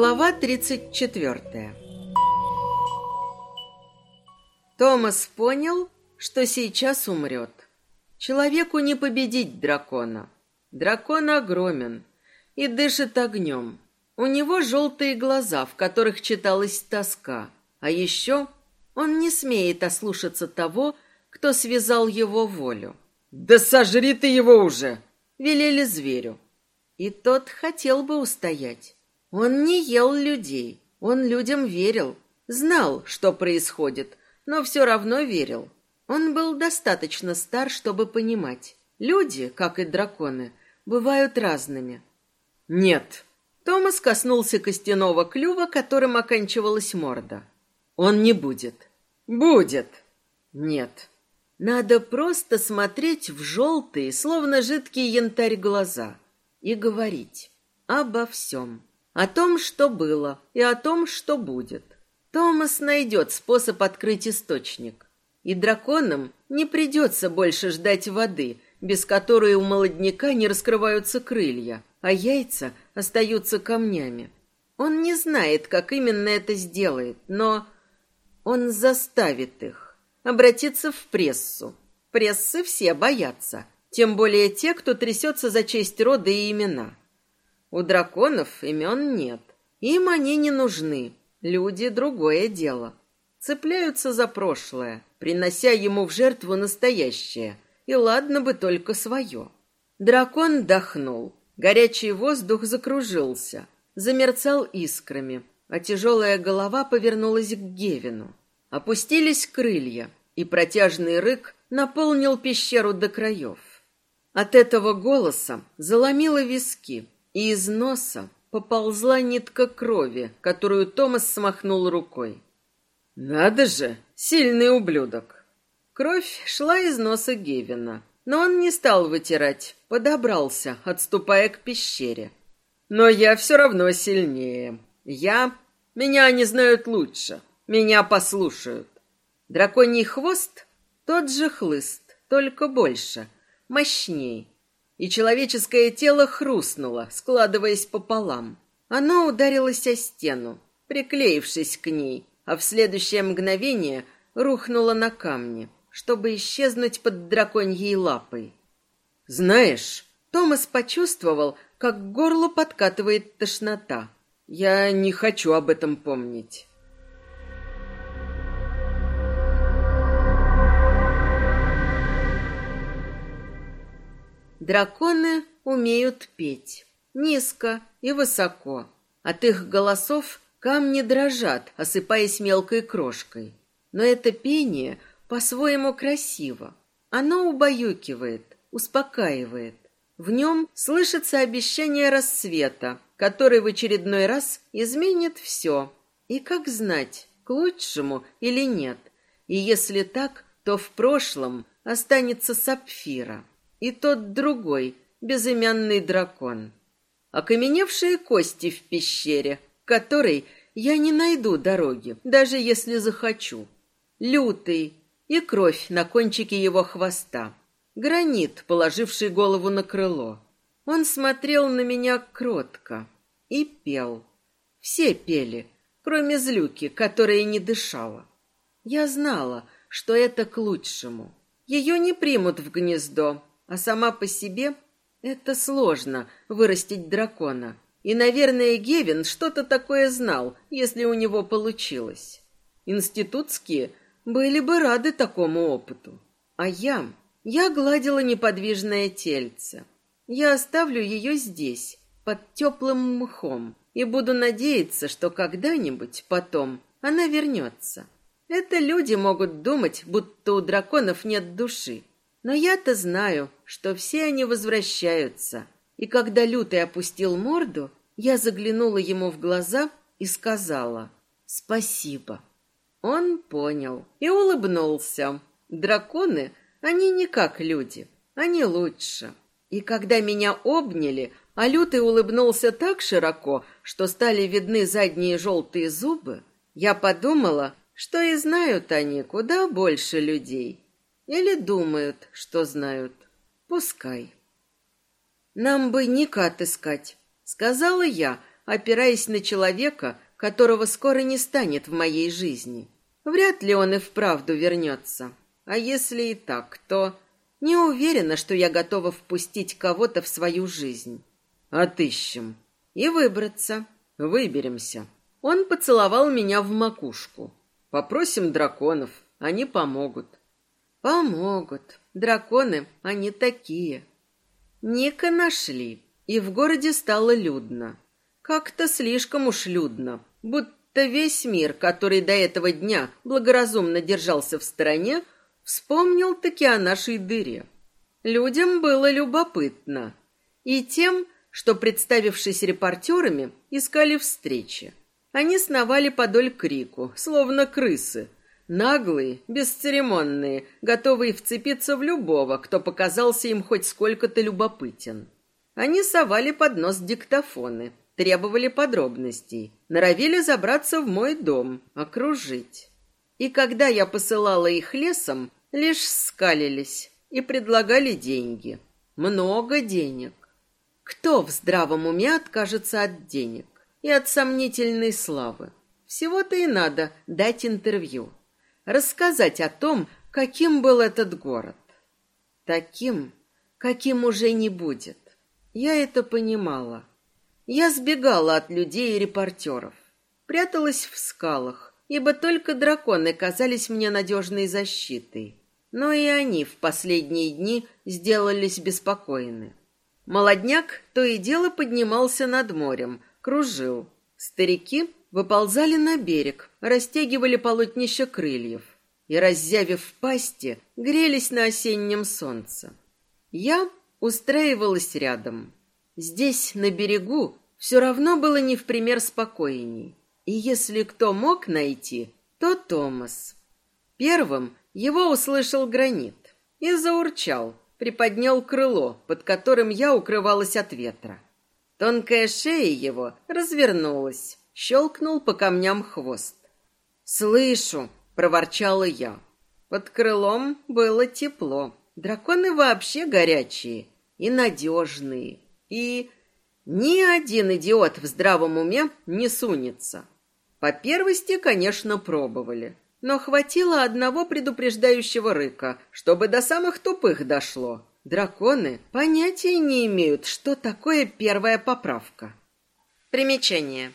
Глава 34 Томас понял, что сейчас умрет. Человеку не победить дракона. Дракон огромен и дышит огнем. У него желтые глаза, в которых читалась тоска. А еще он не смеет ослушаться того, кто связал его волю. «Да сожри ты его уже!» — велели зверю. И тот хотел бы устоять. Он не ел людей, он людям верил, знал, что происходит, но все равно верил. Он был достаточно стар, чтобы понимать. Люди, как и драконы, бывают разными. Нет. Томас коснулся костяного клюва, которым оканчивалась морда. Он не будет. Будет. Нет. Надо просто смотреть в желтые, словно жидкий янтарь глаза и говорить обо всем. О том, что было, и о том, что будет. Томас найдет способ открыть источник. И драконам не придется больше ждать воды, без которой у молодняка не раскрываются крылья, а яйца остаются камнями. Он не знает, как именно это сделает, но он заставит их обратиться в прессу. Прессы все боятся, тем более те, кто трясется за честь рода и имена. У драконов имен нет. Им они не нужны. Люди — другое дело. Цепляются за прошлое, принося ему в жертву настоящее. И ладно бы только свое. Дракон дохнул. Горячий воздух закружился, замерцал искрами, а тяжелая голова повернулась к Гевину. Опустились крылья, и протяжный рык наполнил пещеру до краев. От этого голоса заломило виски, и из носа поползла нитка крови, которую Томас смахнул рукой. «Надо же, сильный ублюдок!» Кровь шла из носа Гевина, но он не стал вытирать, подобрался, отступая к пещере. «Но я все равно сильнее. Я... Меня они знают лучше. Меня послушают». Драконий хвост — тот же хлыст, только больше, мощней, и человеческое тело хрустнуло, складываясь пополам. Оно ударилось о стену, приклеившись к ней, а в следующее мгновение рухнуло на камни, чтобы исчезнуть под драконьей лапой. «Знаешь...» Томас почувствовал, как к горлу подкатывает тошнота. «Я не хочу об этом помнить». Драконы умеют петь. Низко и высоко. От их голосов камни дрожат, осыпаясь мелкой крошкой. Но это пение по-своему красиво. Оно убаюкивает, успокаивает. В нем слышится обещание рассвета, который в очередной раз изменит все. И как знать, к лучшему или нет. И если так, то в прошлом останется сапфира и тот другой, безымянный дракон. Окаменевшие кости в пещере, которой я не найду дороги, даже если захочу. Лютый и кровь на кончике его хвоста. Гранит, положивший голову на крыло. Он смотрел на меня кротко и пел. Все пели, кроме злюки, которая не дышала. Я знала, что это к лучшему. Ее не примут в гнездо, а сама по себе это сложно вырастить дракона. И, наверное, Гевин что-то такое знал, если у него получилось. Институтские были бы рады такому опыту. А я... Я гладила неподвижное тельце. Я оставлю ее здесь, под теплым мхом, и буду надеяться, что когда-нибудь потом она вернется. Это люди могут думать, будто у драконов нет души. Но я-то знаю, что все они возвращаются. И когда Лютый опустил морду, я заглянула ему в глаза и сказала «Спасибо». Он понял и улыбнулся. Драконы, они не как люди, они лучше. И когда меня обняли, а Лютый улыбнулся так широко, что стали видны задние желтые зубы, я подумала, что и знают они куда больше людей. Или думают, что знают. Пускай. Нам бы Ника отыскать, сказала я, опираясь на человека, которого скоро не станет в моей жизни. Вряд ли он и вправду вернется. А если и так, то не уверена, что я готова впустить кого-то в свою жизнь. Отыщем. И выбраться. Выберемся. Он поцеловал меня в макушку. Попросим драконов, они помогут. Помогут. Драконы, они такие. Ника нашли, и в городе стало людно. Как-то слишком уж людно, будто весь мир, который до этого дня благоразумно держался в стороне, вспомнил таки о нашей дыре. Людям было любопытно. И тем, что, представившись репортерами, искали встречи. Они сновали подоль крику, словно крысы. Наглые, бесцеремонные, готовые вцепиться в любого, кто показался им хоть сколько-то любопытен. Они совали под нос диктофоны, требовали подробностей, норовили забраться в мой дом, окружить. И когда я посылала их лесом, лишь скалились и предлагали деньги. Много денег. Кто в здравом уме откажется от денег и от сомнительной славы? Всего-то и надо дать интервью, рассказать о том, каким был этот город. Таким, каким уже не будет. Я это понимала. Я сбегала от людей и репортеров, пряталась в скалах, ибо только драконы казались мне надежной защитой. Но и они в последние дни сделались беспокойны. Молодняк то и дело поднимался над морем, кружил. Старики выползали на берег, растягивали полотнища крыльев и, раззявив пасти, грелись на осеннем солнце. Я устраивалась рядом. Здесь, на берегу, все равно было не в пример спокойней. И если кто мог найти, то Томас. Первым его услышал гранит и заурчал, приподнял крыло, под которым я укрывалась от ветра. Тонкая шея его развернулась, щелкнул по камням хвост. «Слышу!» — проворчала я. Под крылом было тепло. Драконы вообще горячие и надежные. И ни один идиот в здравом уме не сунется. По первости, конечно, пробовали. Но хватило одного предупреждающего рыка, чтобы до самых тупых дошло. Драконы понятия не имеют, что такое первая поправка. Примечание.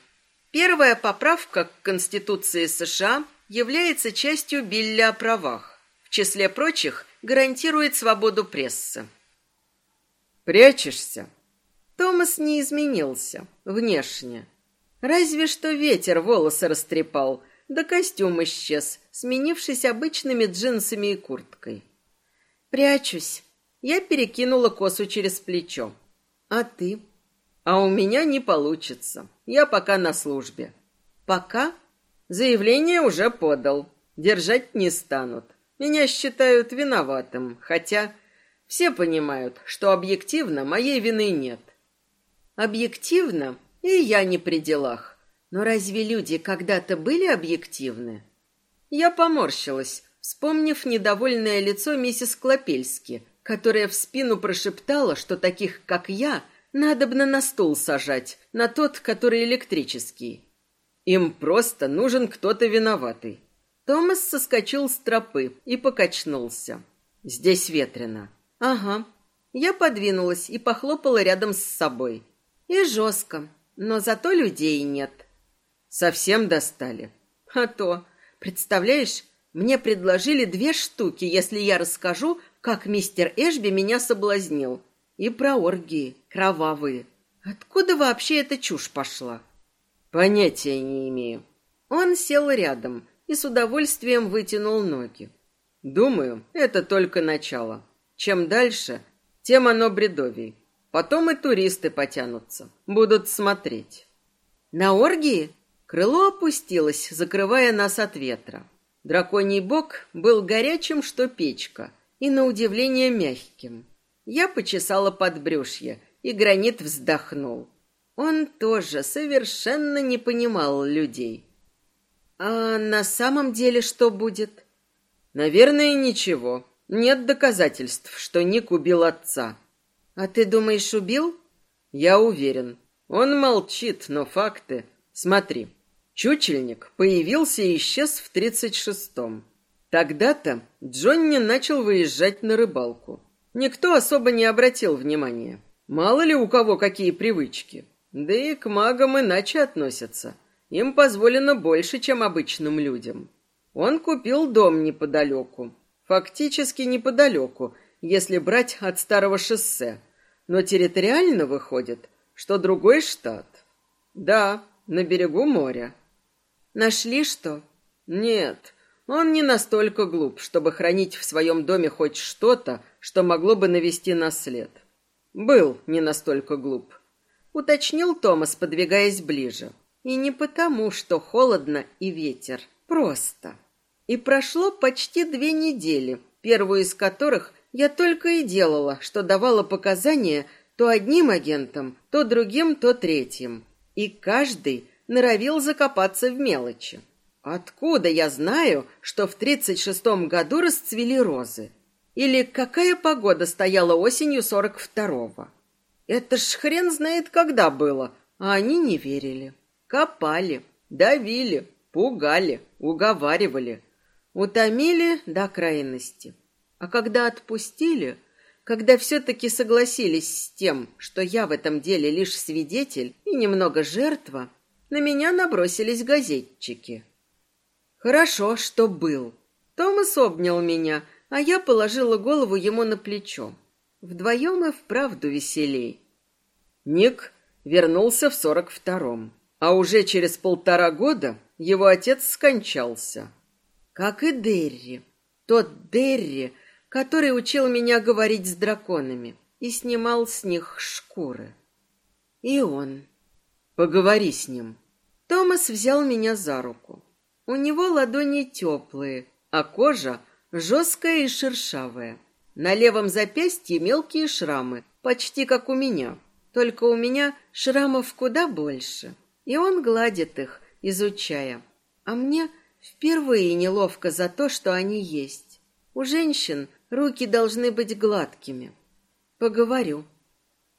Первая поправка к Конституции США является частью Билля о правах. В числе прочих, гарантирует свободу прессы. «Прячешься?» Томас не изменился внешне. Разве что ветер волосы растрепал – да костюм исчез, сменившись обычными джинсами и курткой. «Прячусь». Я перекинула косу через плечо. «А ты?» «А у меня не получится. Я пока на службе». «Пока?» «Заявление уже подал. Держать не станут. Меня считают виноватым, хотя все понимают, что объективно моей вины нет». «Объективно и я не при делах. Но разве люди когда-то были объективны? Я поморщилась, вспомнив недовольное лицо миссис Клопельски, которая в спину прошептала, что таких, как я, надобно на стул сажать, на тот, который электрический. Им просто нужен кто-то виноватый. Томас соскочил с тропы и покачнулся. Здесь ветрено. Ага. Я подвинулась и похлопала рядом с собой. И жестко, но зато людей нет. Совсем достали. А то, представляешь, мне предложили две штуки, если я расскажу, как мистер Эшби меня соблазнил. И про оргии, кровавые. Откуда вообще эта чушь пошла? Понятия не имею. Он сел рядом и с удовольствием вытянул ноги. Думаю, это только начало. Чем дальше, тем оно бредовей. Потом и туристы потянутся, будут смотреть. На оргии? Крыло опустилось, закрывая нас от ветра. Драконий бок был горячим, что печка, и на удивление мягким. Я почесала подбрюшье, и гранит вздохнул. Он тоже совершенно не понимал людей. А на самом деле что будет? Наверное, ничего. Нет доказательств, что Ник убил отца. А ты думаешь, убил? Я уверен. Он молчит, но факты... Смотри, чучельник появился и исчез в тридцать шестом. Тогда-то Джонни начал выезжать на рыбалку. Никто особо не обратил внимания. Мало ли у кого какие привычки. Да и к магам иначе относятся. Им позволено больше, чем обычным людям. Он купил дом неподалеку. Фактически неподалеку, если брать от старого шоссе. Но территориально выходит, что другой штат. Да, на берегу моря. Нашли что? Нет, он не настолько глуп, чтобы хранить в своем доме хоть что-то, что могло бы навести на след. Был не настолько глуп. Уточнил Томас, подвигаясь ближе. И не потому, что холодно и ветер. Просто. И прошло почти две недели, первую из которых я только и делала, что давала показания то одним агентам, то другим, то третьим. И каждый норовил закопаться в мелочи. Откуда я знаю, что в тридцать шестом году расцвели розы? Или какая погода стояла осенью сорок второго? Это ж хрен знает, когда было, а они не верили. Копали, давили, пугали, уговаривали, утомили до крайности. А когда отпустили, когда все-таки согласились с тем, что я в этом деле лишь свидетель и немного жертва, на меня набросились газетчики. Хорошо, что был. Томас обнял меня, а я положила голову ему на плечо. Вдвоем и вправду веселей. Ник вернулся в сорок втором. А уже через полтора года его отец скончался. Как и Дерри. Тот Дерри, который учил меня говорить с драконами и снимал с них шкуры. И он. Поговори с ним. Томас взял меня за руку. У него ладони теплые, а кожа жесткая и шершавая. На левом запястье мелкие шрамы, почти как у меня. Только у меня шрамов куда больше. И он гладит их, изучая. А мне впервые неловко за то, что они есть. У женщин руки должны быть гладкими. Поговорю.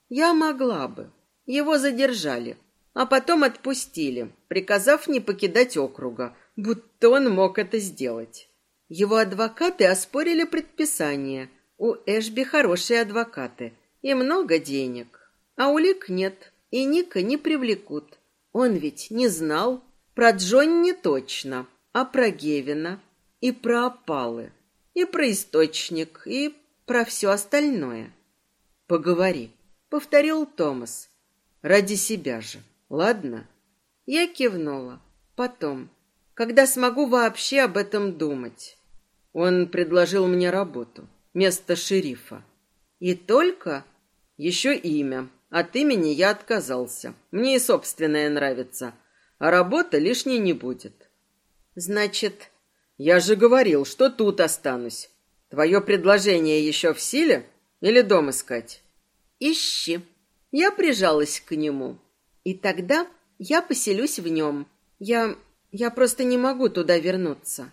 Я могла бы. Его задержали, а потом отпустили, приказав не покидать округа, будто он мог это сделать. Его адвокаты оспорили предписание. У Эшби хорошие адвокаты и много денег. А улик нет, и Ника не привлекут. Он ведь не знал. Про Джонни точно, а про Гевина и про опалы, и про источник, и про все остальное. Поговори, повторил Томас. Ради себя же, ладно? Я кивнула. Потом, когда смогу вообще об этом думать. Он предложил мне работу, место шерифа. И только еще имя, от имени я отказался. Мне и собственное нравится. А работа лишней не будет. Значит, я же говорил, что тут останусь. Твое предложение еще в силе или дом искать? Ищи. Я прижалась к нему. И тогда я поселюсь в нем. Я... я просто не могу туда вернуться.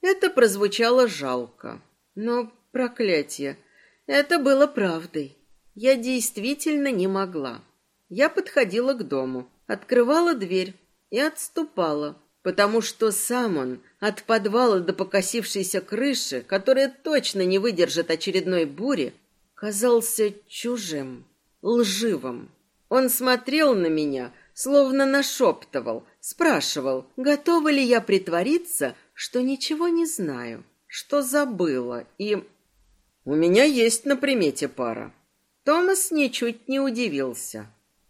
Это прозвучало жалко. Но, проклятие, это было правдой. Я действительно не могла. Я подходила к дому, открывала дверь и отступала, потому что сам он от подвала до покосившейся крыши, которая точно не выдержит очередной бури, казался чужим, лживым. Он смотрел на меня, словно нашептывал, спрашивал, готова ли я притвориться, что ничего не знаю, что забыла, и... У меня есть на примете пара. Томас ничуть не удивился.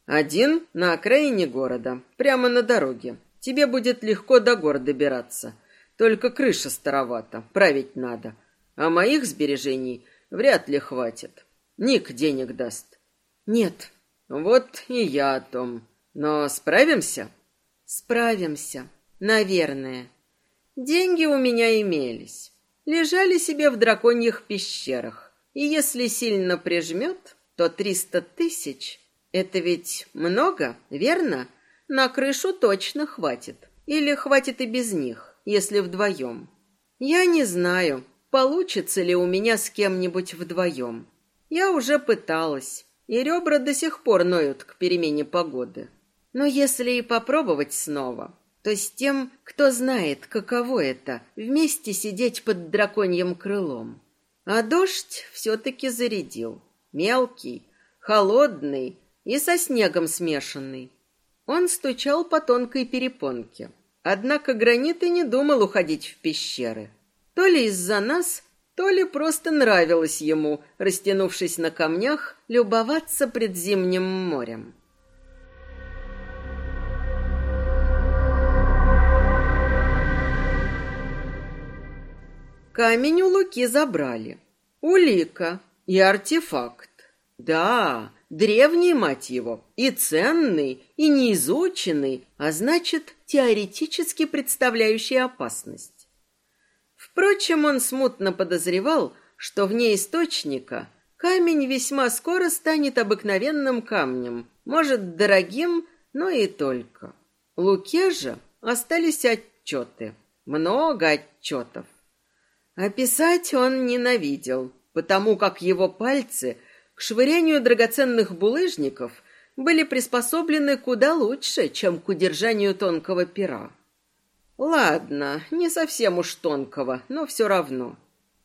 Один на окраине города, прямо на дороге. Тебе будет легко до города добираться. Только крыша старовата, править надо. А моих сбережений вряд ли хватит. Ник денег даст. Нет. Вот и я о том. Но справимся? Справимся. Наверное. Деньги у меня имелись. Лежали себе в драконьих пещерах. И если сильно прижмет, то триста тысяч — это ведь много, верно? На крышу точно хватит. Или хватит и без них, если вдвоем. Я не знаю, получится ли у меня с кем-нибудь вдвоем. Я уже пыталась. и ребра до сих пор ноют к перемене погоды. Но если и попробовать снова, то с тем, кто знает, каково это, вместе сидеть под драконьим крылом. А дождь все-таки зарядил. Мелкий, холодный и со снегом смешанный. Он стучал по тонкой перепонке. Однако гранит и не думал уходить в пещеры. То ли из-за нас, то ли просто нравилось ему, растянувшись на камнях, любоваться предзимним морем. Камень у Луки забрали. Улика и артефакт. Да, древний, мать его, и ценный, и неизученный, а значит, теоретически представляющий опасность. Впрочем, он смутно подозревал, что вне источника камень весьма скоро станет обыкновенным камнем, может, дорогим, но и только. Луке же остались отчеты, много отчетов. Описать он ненавидел, потому как его пальцы к швырянию драгоценных булыжников были приспособлены куда лучше, чем к удержанию тонкого пера. Ладно, не совсем уж тонкого, но все равно.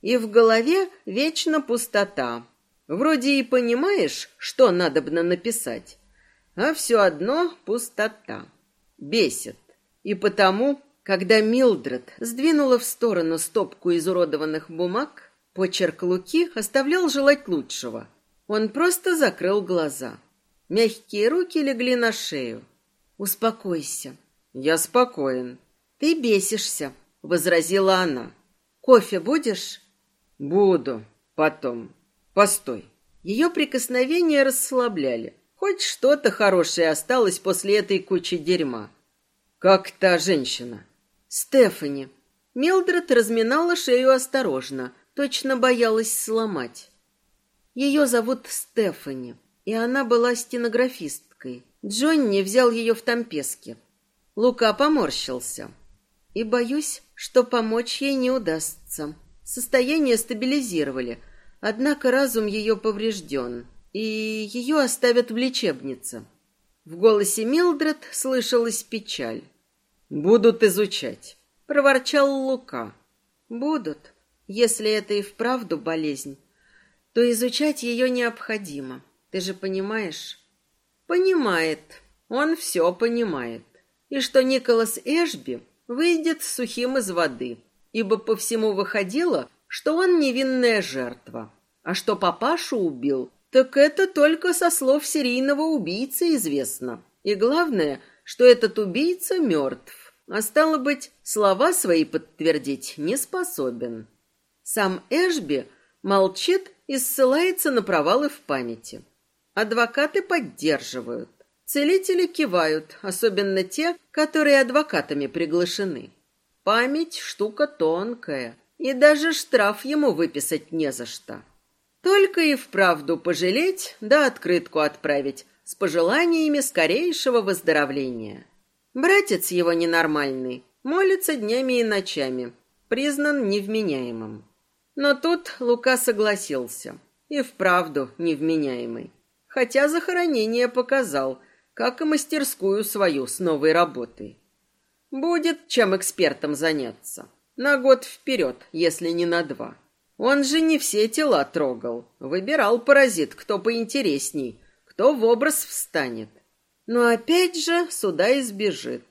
И в голове вечно пустота. Вроде и понимаешь, что надобно написать, а все одно пустота. Бесит. И потому когда Милдред сдвинула в сторону стопку изуродованных бумаг, почерк Луки оставлял желать лучшего. Он просто закрыл глаза. Мягкие руки легли на шею. «Успокойся». «Я спокоен». «Ты бесишься», — возразила она. «Кофе будешь?» «Буду. Потом. Постой». Ее прикосновения расслабляли. Хоть что-то хорошее осталось после этой кучи дерьма. «Как та женщина?» Стефани. Милдред разминала шею осторожно, точно боялась сломать. Ее зовут Стефани, и она была стенографисткой. Джонни взял ее в Тампеске. Лука поморщился. И боюсь, что помочь ей не удастся. Состояние стабилизировали, однако разум ее поврежден, и ее оставят в лечебнице. В голосе Милдред слышалась печаль. Будут изучать, проворчал Лука. Будут, если это и вправду болезнь, то изучать ее необходимо. Ты же понимаешь? Понимает. Он все понимает. И что Николас Эшби выйдет сухим из воды, ибо по всему выходило, что он невинная жертва. А что папашу убил, так это только со слов серийного убийцы известно. И главное, что этот убийца мертв а стало быть, слова свои подтвердить не способен. Сам Эшби молчит и ссылается на провалы в памяти. Адвокаты поддерживают. Целители кивают, особенно те, которые адвокатами приглашены. Память штука тонкая, и даже штраф ему выписать не за что. Только и вправду пожалеть, да открытку отправить с пожеланиями скорейшего выздоровления. Братец его ненормальный, молится днями и ночами, признан невменяемым. Но тут Лука согласился. И вправду невменяемый. Хотя захоронение показал, как и мастерскую свою с новой работой. Будет чем экспертом заняться. На год вперед, если не на два. Он же не все тела трогал. Выбирал паразит, кто поинтересней, кто в образ встанет. Но опять же сюда избежит.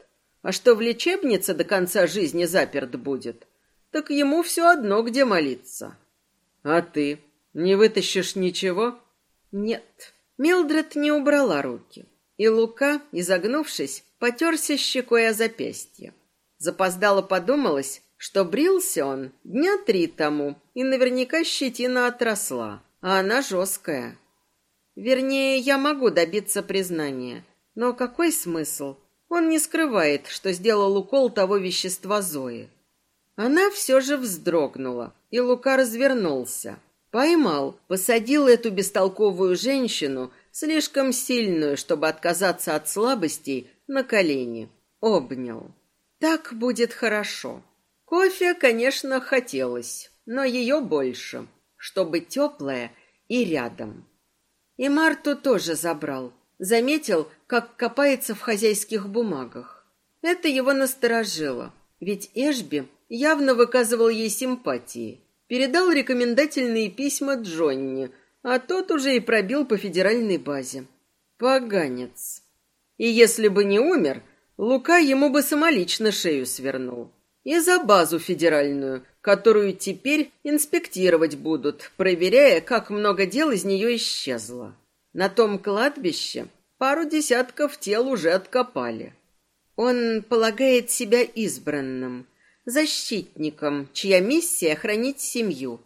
А что в лечебнице до конца жизни заперт будет, так ему все одно, где молиться. А ты не вытащишь ничего? Нет. Милдред не убрала руки. И Лука, изогнувшись, потерся щекой о запястье. Запоздало подумалось, что брился он дня три тому, и наверняка щетина отросла, а она жесткая. Вернее, я могу добиться признания. Но какой смысл? Он не скрывает, что сделал укол того вещества Зои. Она все же вздрогнула, и Лука развернулся. Поймал, посадил эту бестолковую женщину, слишком сильную, чтобы отказаться от слабостей, на колени. Обнял. Так будет хорошо. Кофе, конечно, хотелось, но ее больше, чтобы теплое и рядом. И Марту тоже забрал. Заметил, как копается в хозяйских бумагах. Это его насторожило, ведь Эшби явно выказывал ей симпатии. Передал рекомендательные письма Джонни, а тот уже и пробил по федеральной базе. Поганец. И если бы не умер, Лука ему бы самолично шею свернул. И за базу федеральную, которую теперь инспектировать будут, проверяя, как много дел из нее исчезло. На том кладбище пару десятков тел уже откопали. Он полагает себя избранным, защитником, чья миссия — хранить семью.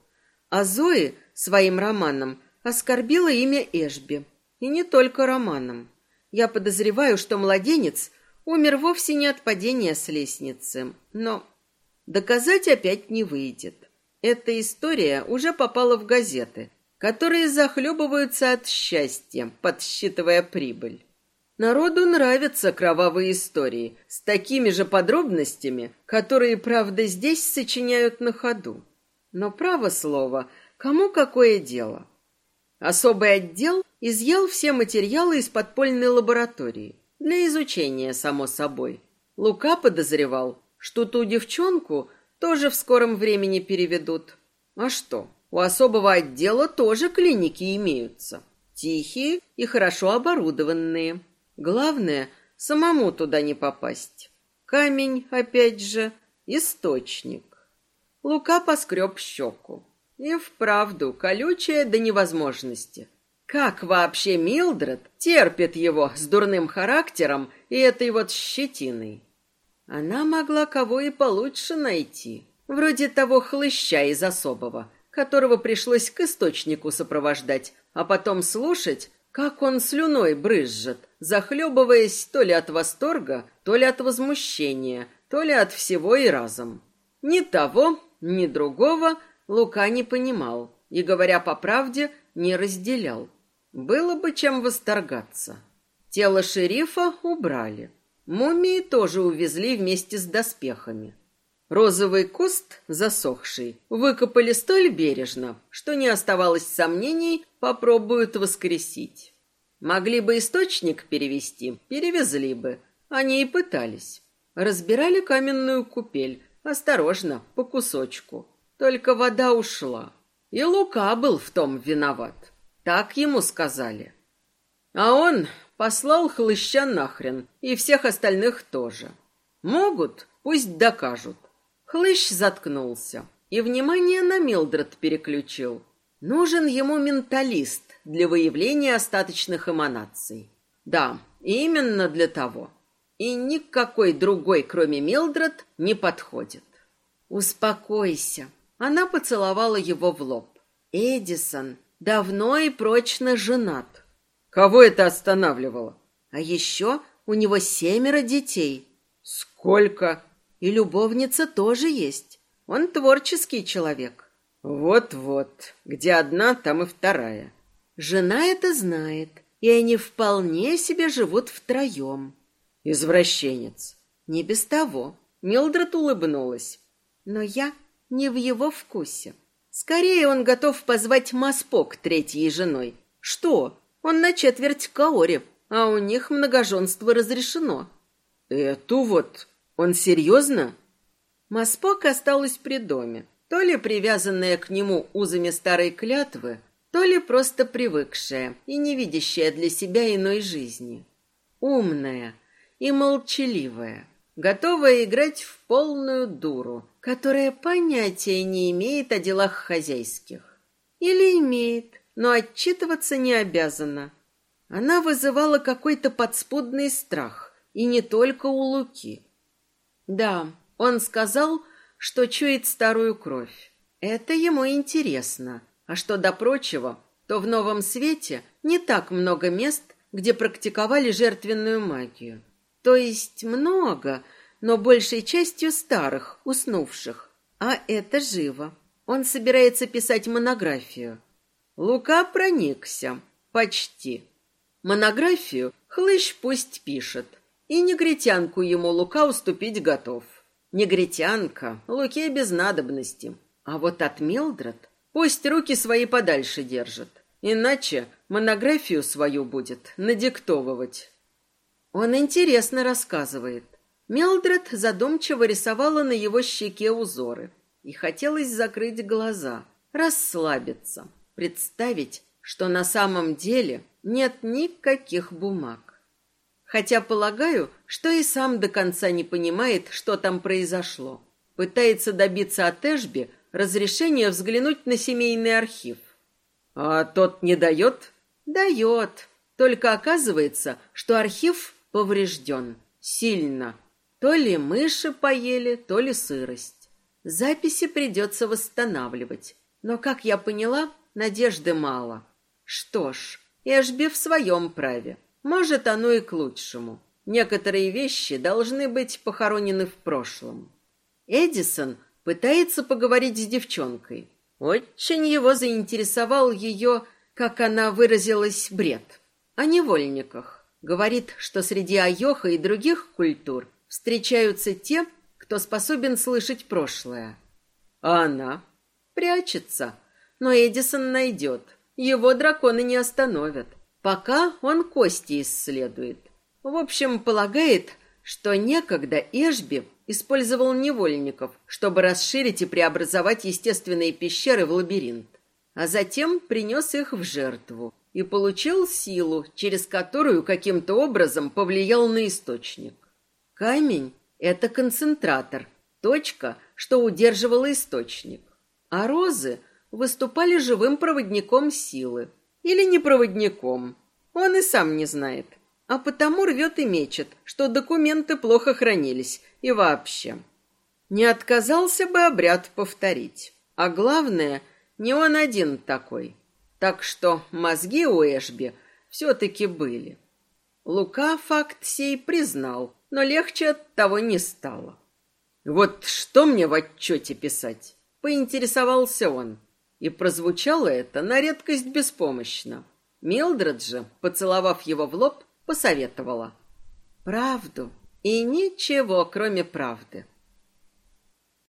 А Зои своим романом оскорбила имя Эшби. И не только романом. Я подозреваю, что младенец умер вовсе не от падения с лестницы, но доказать опять не выйдет. Эта история уже попала в газеты, которые захлебываются от счастья, подсчитывая прибыль. Народу нравятся кровавые истории с такими же подробностями, которые, правда, здесь сочиняют на ходу. Но право слово, кому какое дело? Особый отдел изъял все материалы из подпольной лаборатории. Для изучения, само собой. Лука подозревал, что ту девчонку тоже в скором времени переведут. А что, у особого отдела тоже клиники имеются. Тихие и хорошо оборудованные. Главное, самому туда не попасть. Камень, опять же, источник. Лука поскреб щеку. И вправду колючая до невозможности. Как вообще Милдред терпит его с дурным характером и этой вот щетиной? Она могла кого и получше найти. Вроде того хлыща из особого, которого пришлось к источнику сопровождать, а потом слушать, как он слюной брызжет, захлебываясь то ли от восторга, то ли от возмущения, то ли от всего и разом. Ни того, ни другого Лука не понимал и, говоря по правде, не разделял. Было бы чем восторгаться. Тело шерифа убрали. Мумии тоже увезли вместе с доспехами. Розовый куст, засохший, выкопали столь бережно, что не оставалось сомнений, попробуют воскресить. Могли бы источник перевести, перевезли бы. Они и пытались. Разбирали каменную купель, осторожно, по кусочку. Только вода ушла. И Лука был в том виноват. Так ему сказали. А он послал хлыща нахрен, и всех остальных тоже. Могут, пусть докажут. Хлыщ заткнулся и внимание на Милдред переключил. Нужен ему менталист для выявления остаточных эманаций. Да, именно для того. И никакой другой, кроме Милдред, не подходит. Успокойся. Она поцеловала его в лоб. Эдисон давно и прочно женат. Кого это останавливало? А еще у него семеро детей. Сколько? И любовница тоже есть. Он творческий человек. Вот-вот. Где одна, там и вторая. Жена это знает, и они вполне себе живут втроем. Извращенец. Не без того. Милдред улыбнулась. Но я не в его вкусе. Скорее он готов позвать Маспок третьей женой. Что? Он на четверть Каори, а у них многоженство разрешено. Эту вот он серьезно? Маспок осталась при доме, то ли привязанная к нему узами старой клятвы, то ли просто привыкшая и не видящая для себя иной жизни. Умная и молчаливая, готовая играть в полную дуру, которая понятия не имеет о делах хозяйских. Или имеет, но отчитываться не обязана. Она вызывала какой-то подспудный страх, и не только у Луки. Да, он сказал, что чует старую кровь. Это ему интересно. А что до прочего, то в Новом Свете не так много мест, где практиковали жертвенную магию. То есть много, но большей частью старых, уснувших. А это живо. Он собирается писать монографию. Лука проникся. Почти. Монографию хлыщ пусть пишет. И негритянку ему Лука уступить готов. Негритянка Луке без надобности. А вот от Милдред пусть руки свои подальше держит. Иначе монографию свою будет надиктовывать. Он интересно рассказывает. Мелдред задумчиво рисовала на его щеке узоры. И хотелось закрыть глаза, расслабиться, представить, что на самом деле нет никаких бумаг. Хотя полагаю, что и сам до конца не понимает, что там произошло. Пытается добиться от Эшби разрешения взглянуть на семейный архив. А тот не дает? Дает. Только оказывается, что архив поврежден. Сильно. То ли мыши поели, то ли сырость. Записи придется восстанавливать. Но, как я поняла, надежды мало. Что ж, Эшби в своем праве. Может, оно и к лучшему. Некоторые вещи должны быть похоронены в прошлом. Эдисон пытается поговорить с девчонкой. Очень его заинтересовал ее, как она выразилась, бред. О невольниках. Говорит, что среди Айоха и других культур встречаются те, кто способен слышать прошлое. А она? Прячется. Но Эдисон найдет. Его драконы не остановят. Пока он кости исследует. В общем, полагает, что некогда Эшби использовал невольников, чтобы расширить и преобразовать естественные пещеры в лабиринт, а затем принес их в жертву и получил силу, через которую каким-то образом повлиял на источник. Камень — это концентратор, точка, что удерживала источник. А розы выступали живым проводником силы. Или не проводником. Он и сам не знает. А потому рвет и мечет, что документы плохо хранились и вообще. Не отказался бы обряд повторить. А главное, не он один такой. Так что мозги у Эшби все-таки были. Лука факт сей признал, но легче от того не стало. «Вот что мне в отчете писать?» — поинтересовался он. И прозвучало это на редкость беспомощно. Милдред же, поцеловав его в лоб, посоветовала. «Правду и ничего, кроме правды.